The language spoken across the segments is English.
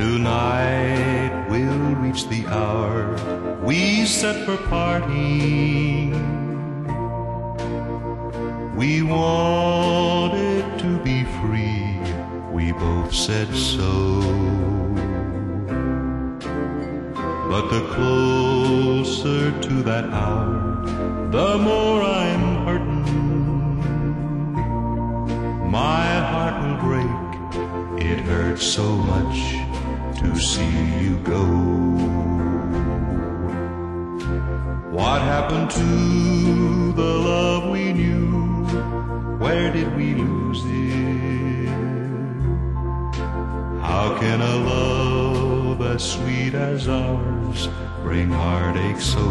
Tonight we'll reach the hour we set for parting. We wanted to be free, we both said so. But the closer to that hour, the more I'm hurting. My heart will break, it hurts so much to see you go. What happened to the love we knew? Where did we lose it? How can a love as sweet as ours bring heartache so?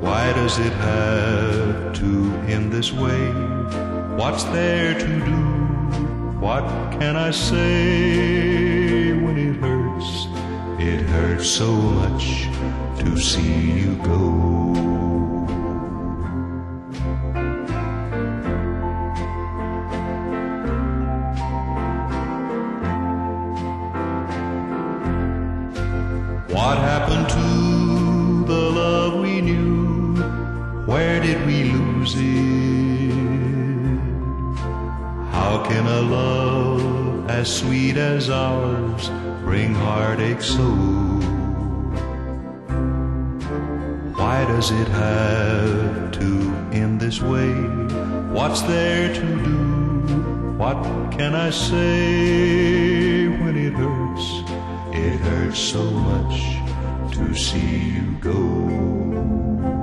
Why does it have to end this way? What's there to do? What can I say when it hurts? It hurts so much to see you go. What happened to the love we knew? Where did we lose it? How can a love as sweet as ours bring heartache so? Why does it have to end this way? What's there to do? What can I say when it hurts? It hurts so much to see you go.